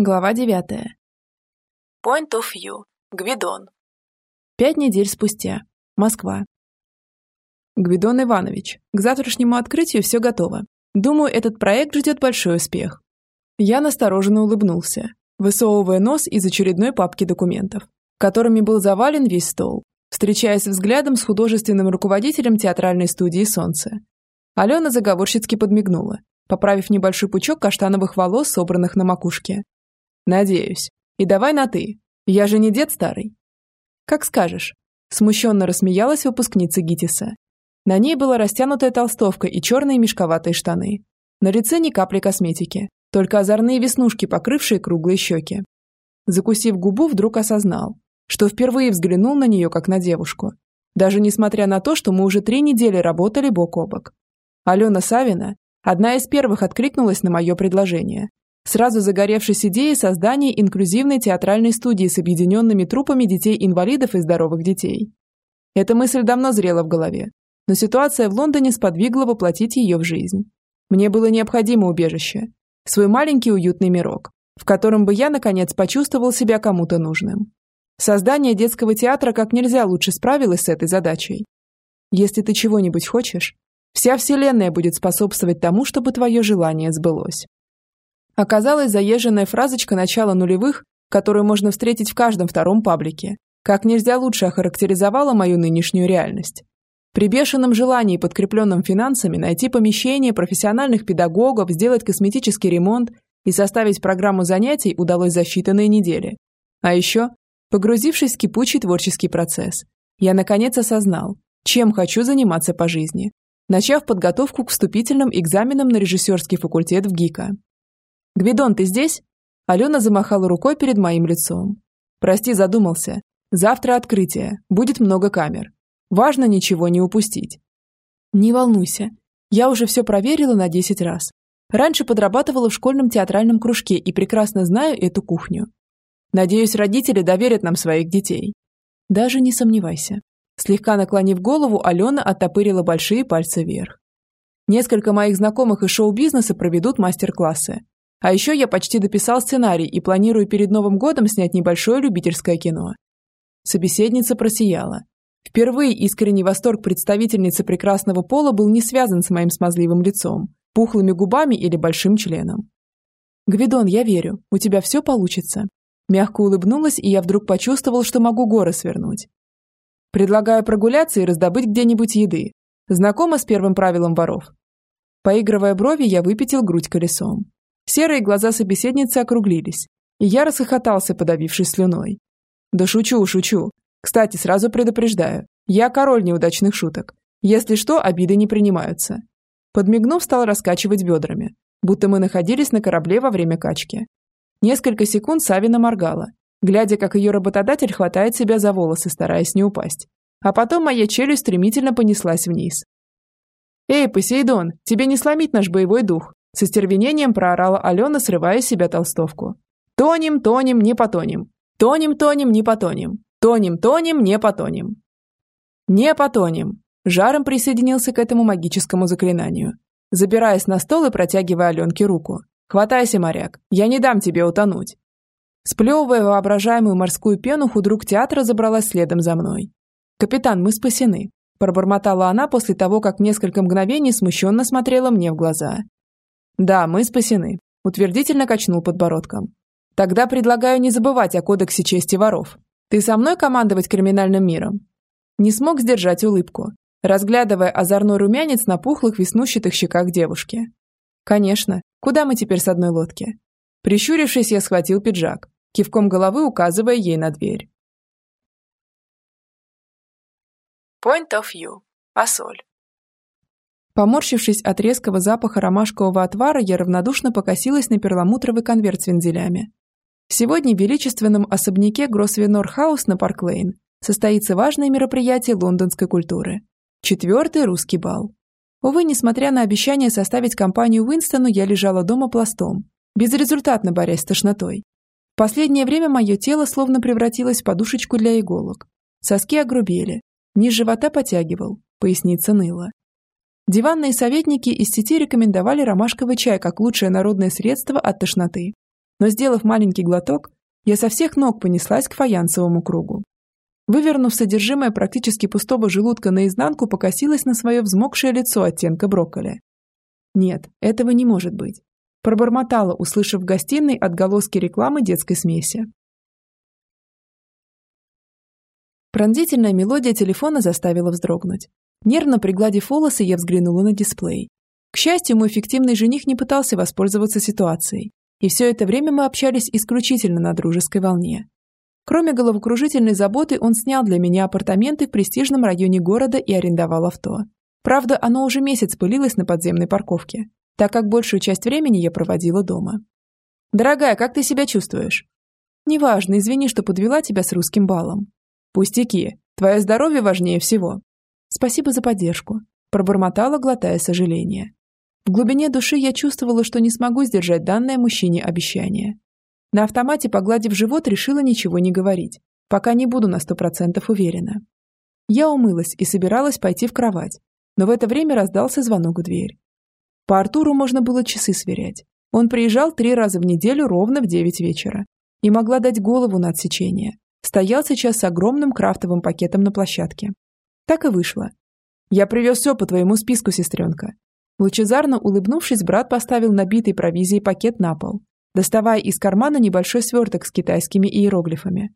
Глава девятая. Point of view. Гвидон. Пять недель спустя. Москва. Гвидон Иванович, к завтрашнему открытию все готово. Думаю, этот проект ждет большой успех. Я настороженно улыбнулся, высовывая нос из очередной папки документов, которыми был завален весь стол, встречаясь взглядом с художественным руководителем театральной студии «Солнце». Алена заговорщицки подмигнула, поправив небольшой пучок каштановых волос, собранных на макушке. «Надеюсь. И давай на «ты». Я же не дед старый». «Как скажешь», – смущенно рассмеялась выпускница ГИТИСа. На ней была растянутая толстовка и черные мешковатые штаны. На лице ни капли косметики, только озорные веснушки, покрывшие круглые щеки. Закусив губу, вдруг осознал, что впервые взглянул на нее как на девушку, даже несмотря на то, что мы уже три недели работали бок о бок. Алена Савина, одна из первых откликнулась на мое предложение, сразу загоревшись идеей создания инклюзивной театральной студии с объединенными трупами детей-инвалидов и здоровых детей. Эта мысль давно зрела в голове, но ситуация в Лондоне сподвигла воплотить ее в жизнь. Мне было необходимо убежище, свой маленький уютный мирок, в котором бы я, наконец, почувствовал себя кому-то нужным. Создание детского театра как нельзя лучше справилось с этой задачей. Если ты чего-нибудь хочешь, вся вселенная будет способствовать тому, чтобы твое желание сбылось. Оказалась заезженная фразочка начала нулевых, которую можно встретить в каждом втором паблике. Как нельзя лучше охарактеризовала мою нынешнюю реальность. При бешеном желании, подкрепленном финансами, найти помещение, профессиональных педагогов, сделать косметический ремонт и составить программу занятий удалось за считанные недели. А еще, погрузившись в кипучий творческий процесс, я наконец осознал, чем хочу заниматься по жизни, начав подготовку к вступительным экзаменам на режиссерский факультет в ГИКа. «Гвидон, ты здесь?» Алена замахала рукой перед моим лицом. «Прости, задумался. Завтра открытие. Будет много камер. Важно ничего не упустить». «Не волнуйся. Я уже все проверила на 10 раз. Раньше подрабатывала в школьном театральном кружке и прекрасно знаю эту кухню. Надеюсь, родители доверят нам своих детей». «Даже не сомневайся». Слегка наклонив голову, Алена оттопырила большие пальцы вверх. Несколько моих знакомых из шоу-бизнеса проведут мастер-классы. А еще я почти дописал сценарий и планирую перед Новым годом снять небольшое любительское кино. Собеседница просияла. Впервые искренний восторг представительницы прекрасного пола был не связан с моим смазливым лицом, пухлыми губами или большим членом. «Гвидон, я верю, у тебя все получится». Мягко улыбнулась, и я вдруг почувствовал, что могу горы свернуть. Предлагаю прогуляться и раздобыть где-нибудь еды. Знакома с первым правилом воров. Поигрывая брови, я выпятил грудь колесом. Серые глаза собеседницы округлились, и я расхохотался, подавившись слюной. «Да шучу, шучу. Кстати, сразу предупреждаю, я король неудачных шуток. Если что, обиды не принимаются». Подмигнув, стал раскачивать бедрами, будто мы находились на корабле во время качки. Несколько секунд Савина моргала, глядя, как ее работодатель хватает себя за волосы, стараясь не упасть. А потом моя челюсть стремительно понеслась вниз. «Эй, Посейдон, тебе не сломить наш боевой дух!» С остервенением проорала Алена, срывая с себя толстовку. «Тонем, тонем, не потонем. Тонем, тонем, не потонем. Тонем, тонем, не потонем». «Не потонем!» Жаром присоединился к этому магическому заклинанию, забираясь на стол и протягивая Аленке руку. «Хватайся, моряк, я не дам тебе утонуть». Сплевывая воображаемую морскую пену, худрук театра забралась следом за мной. «Капитан, мы спасены», – пробормотала она после того, как несколько мгновений смущенно смотрела мне в глаза. «Да, мы спасены», – утвердительно качнул подбородком. «Тогда предлагаю не забывать о кодексе чести воров. Ты со мной командовать криминальным миром?» Не смог сдержать улыбку, разглядывая озорной румянец на пухлых веснущатых щеках девушки. «Конечно. Куда мы теперь с одной лодки?» Прищурившись, я схватил пиджак, кивком головы указывая ей на дверь. Point of view. Посоль. Поморщившись от резкого запаха ромашкового отвара, я равнодушно покосилась на перламутровый конверт с вензелями. Сегодня в величественном особняке Гросвенор Хаус на Парк-Лейн состоится важное мероприятие лондонской культуры. Четвертый русский бал. Увы, несмотря на обещание составить компанию Уинстону, я лежала дома пластом, безрезультатно борясь с тошнотой. В последнее время мое тело словно превратилось в подушечку для иголок. Соски огрубели, низ живота потягивал, поясница ныла. Диванные советники из сети рекомендовали ромашковый чай как лучшее народное средство от тошноты. но, сделав маленький глоток, я со всех ног понеслась к фаянсовому кругу. Вывернув содержимое практически пустого желудка наизнанку, покосилась на свое взмокшее лицо оттенка брокколи. Нет, этого не может быть. Пробормотала, услышав в гостиной отголоски рекламы детской смеси. Пронзительная мелодия телефона заставила вздрогнуть. Нервно пригладив волосы, я взглянула на дисплей. К счастью, мой фиктивный жених не пытался воспользоваться ситуацией, и все это время мы общались исключительно на дружеской волне. Кроме головокружительной заботы, он снял для меня апартаменты в престижном районе города и арендовал авто. Правда, оно уже месяц пылилось на подземной парковке, так как большую часть времени я проводила дома. «Дорогая, как ты себя чувствуешь?» «Неважно, извини, что подвела тебя с русским балом». «Пустяки. Твое здоровье важнее всего». «Спасибо за поддержку», – пробормотала, глотая сожаление. В глубине души я чувствовала, что не смогу сдержать данное мужчине обещание. На автомате, погладив живот, решила ничего не говорить, пока не буду на сто процентов уверена. Я умылась и собиралась пойти в кровать, но в это время раздался звонок в дверь. По Артуру можно было часы сверять. Он приезжал три раза в неделю ровно в девять вечера и могла дать голову на отсечение. Стоял сейчас с огромным крафтовым пакетом на площадке. Так и вышло. «Я привез все по твоему списку, сестренка». Лучезарно улыбнувшись, брат поставил набитый провизией пакет на пол доставая из кармана небольшой сверток с китайскими иероглифами.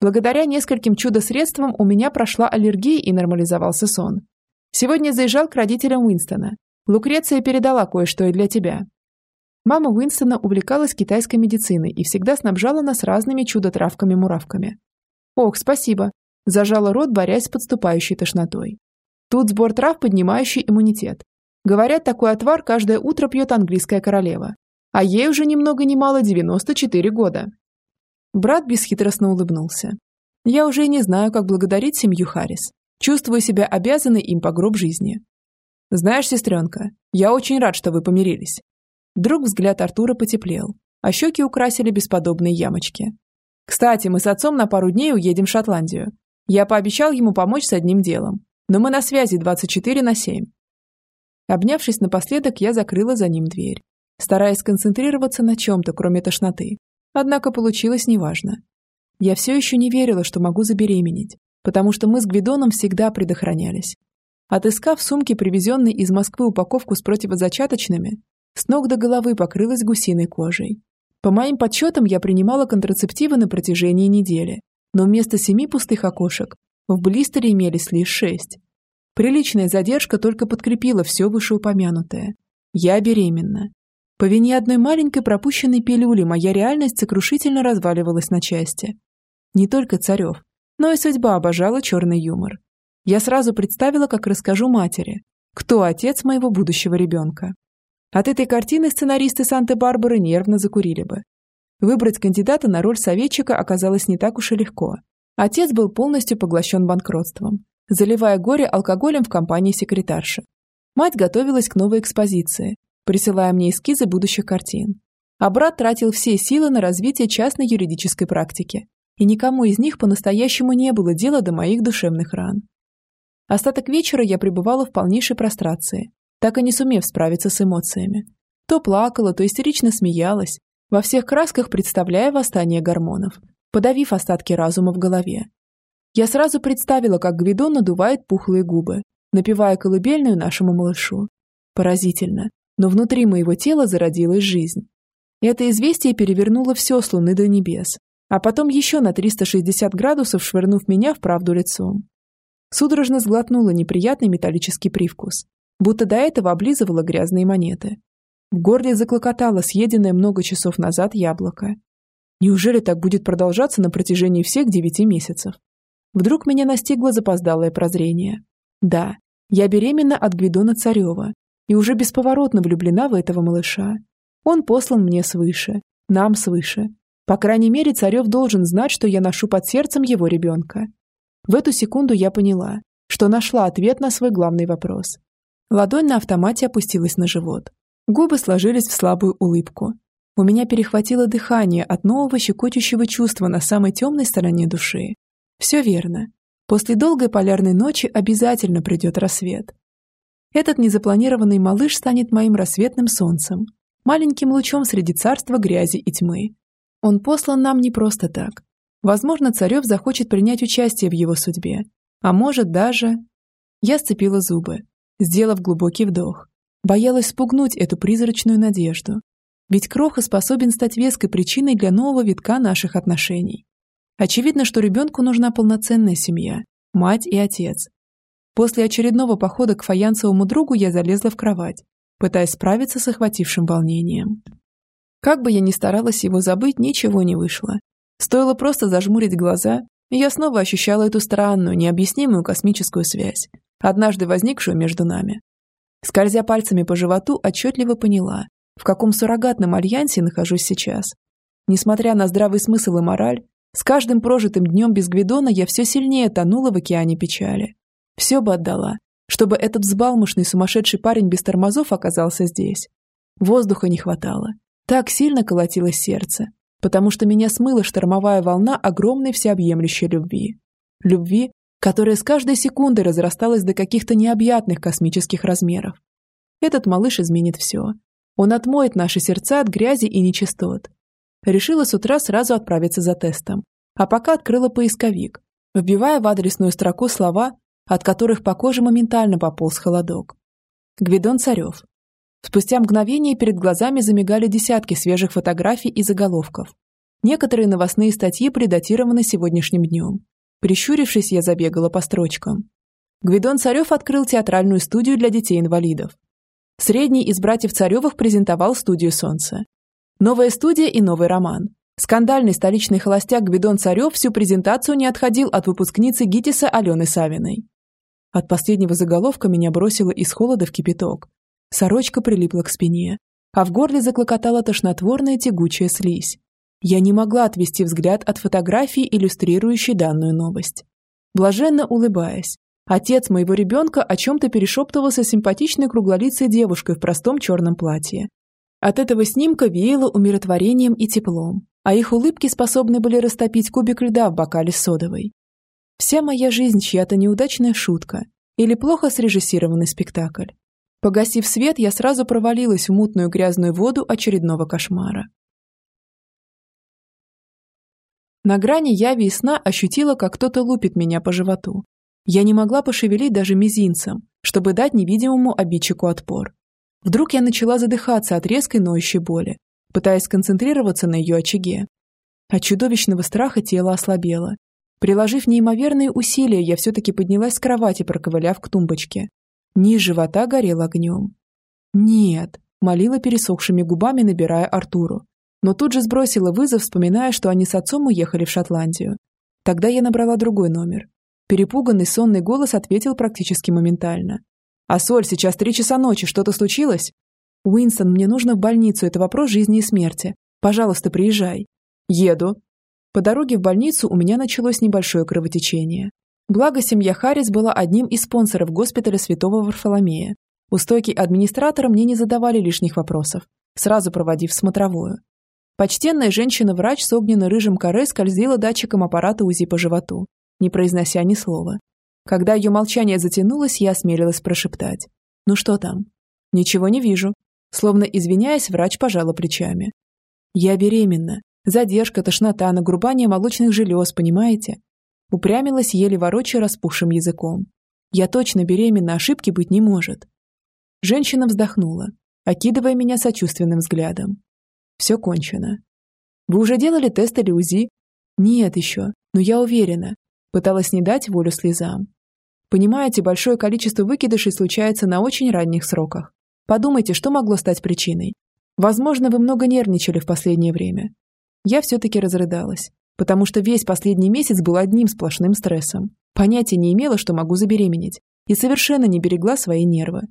Благодаря нескольким чудо-средствам у меня прошла аллергия и нормализовался сон. Сегодня заезжал к родителям Уинстона. Лукреция передала кое-что и для тебя. Мама Уинстона увлекалась китайской медициной и всегда снабжала нас разными чудо-травками-муравками. «Ох, спасибо!» – зажала рот, борясь с подступающей тошнотой. Тут сбор трав, поднимающий иммунитет. Говорят, такой отвар каждое утро пьет английская королева а ей уже ни много ни мало 94 года. Брат бесхитростно улыбнулся. Я уже и не знаю, как благодарить семью Харрис. Чувствую себя обязанной им по гроб жизни. Знаешь, сестренка, я очень рад, что вы помирились. Вдруг взгляд Артура потеплел, а щеки украсили бесподобные ямочки. Кстати, мы с отцом на пару дней уедем в Шотландию. Я пообещал ему помочь с одним делом, но мы на связи 24 на 7. Обнявшись напоследок, я закрыла за ним дверь стараясь сконцентрироваться на чем-то, кроме тошноты. Однако получилось неважно. Я все еще не верила, что могу забеременеть, потому что мы с Гвидоном всегда предохранялись. Отыскав в сумке привезенной из Москвы упаковку с противозачаточными, с ног до головы покрылась гусиной кожей. По моим подсчетам, я принимала контрацептивы на протяжении недели, но вместо семи пустых окошек в блистере имелись лишь шесть. Приличная задержка только подкрепила все вышеупомянутое. Я беременна. По вине одной маленькой пропущенной пилюли моя реальность сокрушительно разваливалась на части. Не только Царев, но и судьба обожала черный юмор. Я сразу представила, как расскажу матери, кто отец моего будущего ребенка. От этой картины сценаристы Санты-Барбары нервно закурили бы. Выбрать кандидата на роль советчика оказалось не так уж и легко. Отец был полностью поглощен банкротством, заливая горе алкоголем в компании секретарши. Мать готовилась к новой экспозиции, присылая мне эскизы будущих картин. А брат тратил все силы на развитие частной юридической практики, и никому из них по-настоящему не было дела до моих душевных ран. Остаток вечера я пребывала в полнейшей прострации, так и не сумев справиться с эмоциями. То плакала, то истерично смеялась, во всех красках представляя восстание гормонов, подавив остатки разума в голове. Я сразу представила, как Гвидон надувает пухлые губы, напевая колыбельную нашему малышу. Поразительно, но внутри моего тела зародилась жизнь. Это известие перевернуло все с луны до небес, а потом еще на 360 градусов швырнув меня в правду лицом. Судорожно сглотнула неприятный металлический привкус, будто до этого облизывала грязные монеты. В горле заклокотало съеденное много часов назад яблоко. Неужели так будет продолжаться на протяжении всех девяти месяцев? Вдруг меня настигло запоздалое прозрение. Да, я беременна от Гвидона Царева, и уже бесповоротно влюблена в этого малыша. Он послан мне свыше, нам свыше. По крайней мере, Царев должен знать, что я ношу под сердцем его ребенка. В эту секунду я поняла, что нашла ответ на свой главный вопрос. Ладонь на автомате опустилась на живот. Губы сложились в слабую улыбку. У меня перехватило дыхание от нового щекочущего чувства на самой темной стороне души. Все верно. После долгой полярной ночи обязательно придет рассвет. Этот незапланированный малыш станет моим рассветным солнцем, маленьким лучом среди царства грязи и тьмы, Он послан нам не просто так. Возможно, Царев захочет принять участие в его судьбе. А может даже... Я сцепила зубы, сделав глубокий вдох. Боялась спугнуть эту призрачную надежду. Ведь Кроха способен стать веской причиной для нового витка наших отношений. Очевидно, что ребенку нужна полноценная семья, мать и отец. После очередного похода к фаянсовому другу я залезла в кровать, пытаясь справиться с охватившим волнением. Как бы я ни старалась его забыть, ничего не вышло. Стоило просто зажмурить глаза, и я снова ощущала эту странную, необъяснимую космическую связь, однажды возникшую между нами. Скользя пальцами по животу, отчетливо поняла, в каком суррогатном альянсе нахожусь сейчас. Несмотря на здравый смысл и мораль, с каждым прожитым днем без Гвидона я все сильнее тонула в океане печали. Все бы отдала, чтобы этот взбалмошный сумасшедший парень без тормозов оказался здесь. Воздуха не хватало. Так сильно колотилось сердце, потому что меня смыла штормовая волна огромной всеобъемлющей любви. Любви, которая с каждой секундой разрасталась до каких-то необъятных космических размеров. Этот малыш изменит все. Он отмоет наши сердца от грязи и нечистот, решила с утра сразу отправиться за тестом, а пока открыла поисковик, вбивая в адресную строку слова, от которых по коже моментально пополз холодок. Гвидон Царев. Спустя мгновение перед глазами замигали десятки свежих фотографий и заголовков. Некоторые новостные статьи предатированы сегодняшним днем. Прищурившись, я забегала по строчкам. Гвидон Царев открыл театральную студию для детей-инвалидов. Средний из братьев Царевых презентовал студию «Солнце». Новая студия и новый роман. Скандальный столичный холостяк Гвидон Царев всю презентацию не отходил от выпускницы ГИТИСа Алены Савиной. От последнего заголовка меня бросило из холода в кипяток. Сорочка прилипла к спине, а в горле заклокотала тошнотворная тягучая слизь. Я не могла отвести взгляд от фотографии, иллюстрирующей данную новость. Блаженно улыбаясь, отец моего ребенка о чем-то перешептывался с симпатичной круглолицей девушкой в простом черном платье, от этого снимка веяло умиротворением и теплом, а их улыбки способны были растопить кубик льда в бокале содовой. Вся моя жизнь чья-то неудачная шутка или плохо срежиссированный спектакль. Погасив свет, я сразу провалилась в мутную грязную воду очередного кошмара. На грани яви и сна ощутила, как кто-то лупит меня по животу. Я не могла пошевелить даже мизинцем, чтобы дать невидимому обидчику отпор. Вдруг я начала задыхаться от резкой ноющей боли, пытаясь сконцентрироваться на ее очаге. От чудовищного страха тело ослабело. Приложив неимоверные усилия, я все-таки поднялась с кровати, проковыляв к тумбочке. Низ живота горел огнем. «Нет», — молила пересохшими губами, набирая Артуру. Но тут же сбросила вызов, вспоминая, что они с отцом уехали в Шотландию. Тогда я набрала другой номер. Перепуганный сонный голос ответил практически моментально. «А Соль, сейчас три часа ночи, что-то случилось?» «Уинстон, мне нужно в больницу, это вопрос жизни и смерти. Пожалуйста, приезжай». «Еду». По дороге в больницу у меня началось небольшое кровотечение. Благо, семья Харрис была одним из спонсоров госпиталя Святого Варфоломея. У стойки администратора мне не задавали лишних вопросов, сразу проводив смотровую. Почтенная женщина-врач с огненно-рыжим коре скользила датчиком аппарата УЗИ по животу, не произнося ни слова. Когда ее молчание затянулось, я осмелилась прошептать. «Ну что там?» «Ничего не вижу». Словно извиняясь, врач пожала плечами. «Я беременна. Задержка, тошнота, нагрубание молочных желез, понимаете?» Упрямилась, еле ворочая распухшим языком. «Я точно беременна, ошибки быть не может». Женщина вздохнула, окидывая меня сочувственным взглядом. «Все кончено». «Вы уже делали тест или УЗИ?» «Нет еще, но я уверена». Пыталась не дать волю слезам. Понимаете, большое количество выкидышей случается на очень ранних сроках. Подумайте, что могло стать причиной. Возможно, вы много нервничали в последнее время. Я все-таки разрыдалась, потому что весь последний месяц был одним сплошным стрессом. Понятия не имела, что могу забеременеть, и совершенно не берегла свои нервы.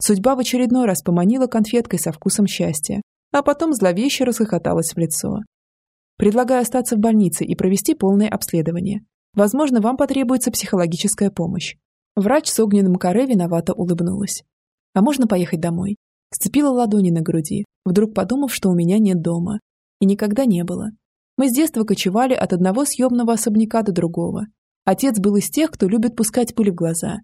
Судьба в очередной раз поманила конфеткой со вкусом счастья, а потом зловеще расхохоталась в лицо. Предлагаю остаться в больнице и провести полное обследование. Возможно, вам потребуется психологическая помощь. Врач с огненным коре виновато улыбнулась. «А можно поехать домой?» Сцепила ладони на груди, вдруг подумав, что у меня нет дома. И никогда не было. Мы с детства кочевали от одного съемного особняка до другого. Отец был из тех, кто любит пускать пыль в глаза.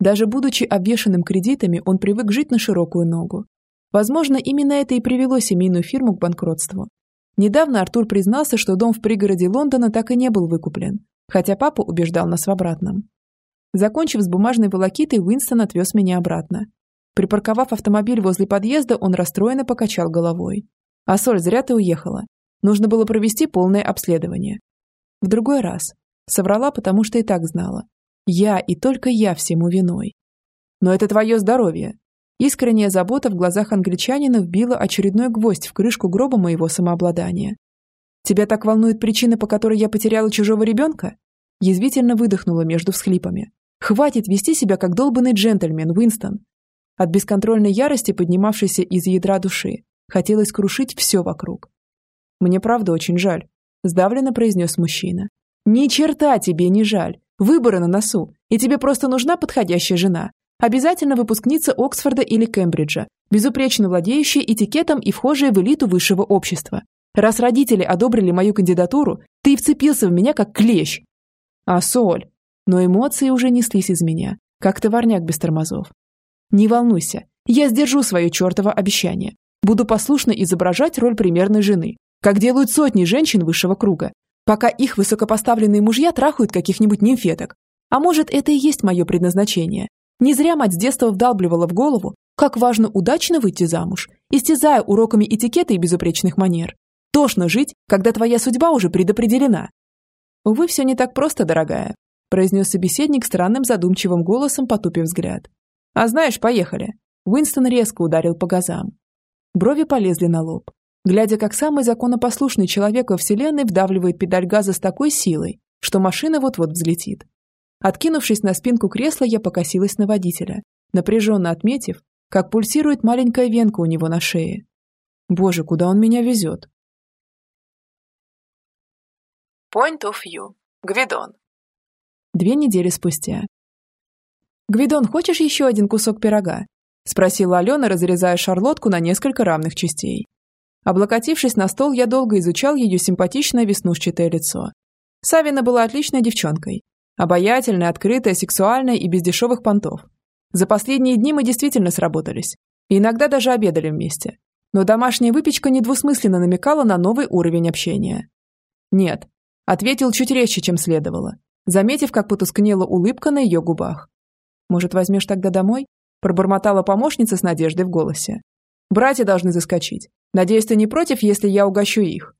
Даже будучи обвешанным кредитами, он привык жить на широкую ногу. Возможно, именно это и привело семейную фирму к банкротству. Недавно Артур признался, что дом в пригороде Лондона так и не был выкуплен, хотя папа убеждал нас в обратном. Закончив с бумажной волокитой, Уинстон отвез меня обратно. Припарковав автомобиль возле подъезда, он расстроенно покачал головой. «А Соль, зря ты уехала. Нужно было провести полное обследование». В другой раз. Соврала, потому что и так знала. Я и только я всему виной. Но это твое здоровье. Искренняя забота в глазах англичанина вбила очередной гвоздь в крышку гроба моего самообладания. Тебя так волнует причина, по которой я потеряла чужого ребенка? Язвительно выдохнула между всхлипами. Хватит вести себя как долбанный джентльмен, Уинстон. От бесконтрольной ярости, поднимавшейся из ядра души, хотелось крушить все вокруг. «Мне правда очень жаль», – сдавленно произнес мужчина. «Ни черта тебе не жаль. Выборы на носу, и тебе просто нужна подходящая жена. Обязательно выпускница Оксфорда или Кембриджа, безупречно владеющая этикетом и вхожая в элиту высшего общества. Раз родители одобрили мою кандидатуру, ты и вцепился в меня как клещ. А соль? но эмоции уже неслись из меня, как товарняк без тормозов. «Не волнуйся, я сдержу свое чертово обещание. Буду послушно изображать роль примерной жены, как делают сотни женщин высшего круга, пока их высокопоставленные мужья трахают каких-нибудь нимфеток. А может, это и есть мое предназначение. Не зря мать с детства вдалбливала в голову, как важно удачно выйти замуж, истязая уроками этикета и безупречных манер. Тошно жить, когда твоя судьба уже предопределена. Увы, все не так просто, дорогая произнес собеседник странным задумчивым голосом, потупив взгляд. «А знаешь, поехали!» Уинстон резко ударил по газам. Брови полезли на лоб. Глядя, как самый законопослушный человек во Вселенной вдавливает педаль газа с такой силой, что машина вот-вот взлетит. Откинувшись на спинку кресла, я покосилась на водителя, напряженно отметив, как пульсирует маленькая венка у него на шее. Боже, куда он меня везет? Point of view. Гвидон. Две недели спустя. «Гвидон, хочешь еще один кусок пирога?» – спросила Алена, разрезая шарлотку на несколько равных частей. Облокотившись на стол, я долго изучал ее симпатичное веснушчатое лицо. Савина была отличной девчонкой. Обаятельная, открытая, сексуальная и без дешевых понтов. За последние дни мы действительно сработались. И иногда даже обедали вместе. Но домашняя выпечка недвусмысленно намекала на новый уровень общения. «Нет», – ответил чуть резче, чем следовало заметив, как потускнела улыбка на ее губах. «Может, возьмешь тогда домой?» – пробормотала помощница с надеждой в голосе. «Братья должны заскочить. Надеюсь, ты не против, если я угощу их?»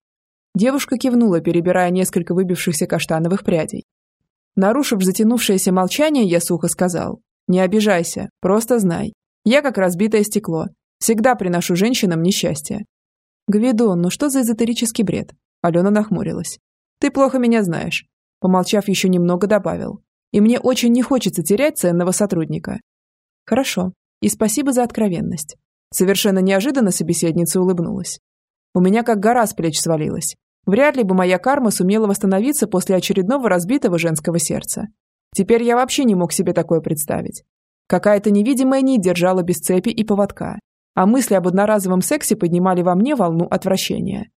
Девушка кивнула, перебирая несколько выбившихся каштановых прядей. Нарушив затянувшееся молчание, я сухо сказал. «Не обижайся, просто знай. Я как разбитое стекло. Всегда приношу женщинам несчастье». «Гвидон, ну что за эзотерический бред?» Алена нахмурилась. «Ты плохо меня знаешь. Помолчав еще немного, добавил. И мне очень не хочется терять ценного сотрудника. Хорошо. И спасибо за откровенность. Совершенно неожиданно собеседница улыбнулась. У меня как гора с плеч свалилась. Вряд ли бы моя карма сумела восстановиться после очередного разбитого женского сердца. Теперь я вообще не мог себе такое представить. Какая-то невидимая нить держала без цепи и поводка, а мысли об одноразовом сексе поднимали во мне волну отвращения.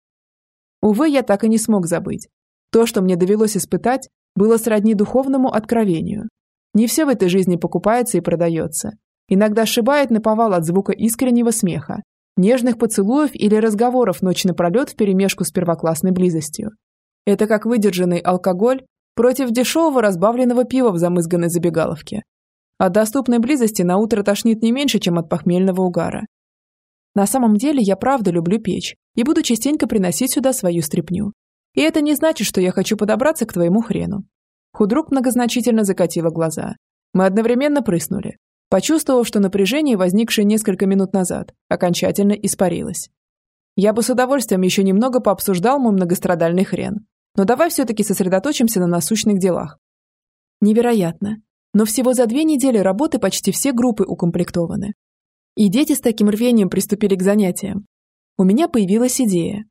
Увы, я так и не смог забыть, то, что мне довелось испытать, было сродни духовному откровению. Не все в этой жизни покупается и продается. Иногда ошибает наповал от звука искреннего смеха, нежных поцелуев или разговоров ночь напролет вперемешку с первоклассной близостью. Это как выдержанный алкоголь против дешевого разбавленного пива в замызганной забегаловке. От доступной близости на утро тошнит не меньше, чем от похмельного угара. На самом деле я правда люблю печь и буду частенько приносить сюда свою стряпню. И это не значит, что я хочу подобраться к твоему хрену. Худрук многозначительно закатила глаза. Мы одновременно прыснули, почувствовав, что напряжение, возникшее несколько минут назад, окончательно испарилось. Я бы с удовольствием еще немного пообсуждал мой многострадальный хрен. Но давай все-таки сосредоточимся на насущных делах. Невероятно. Но всего за две недели работы почти все группы укомплектованы. И дети с таким рвением приступили к занятиям. У меня появилась идея,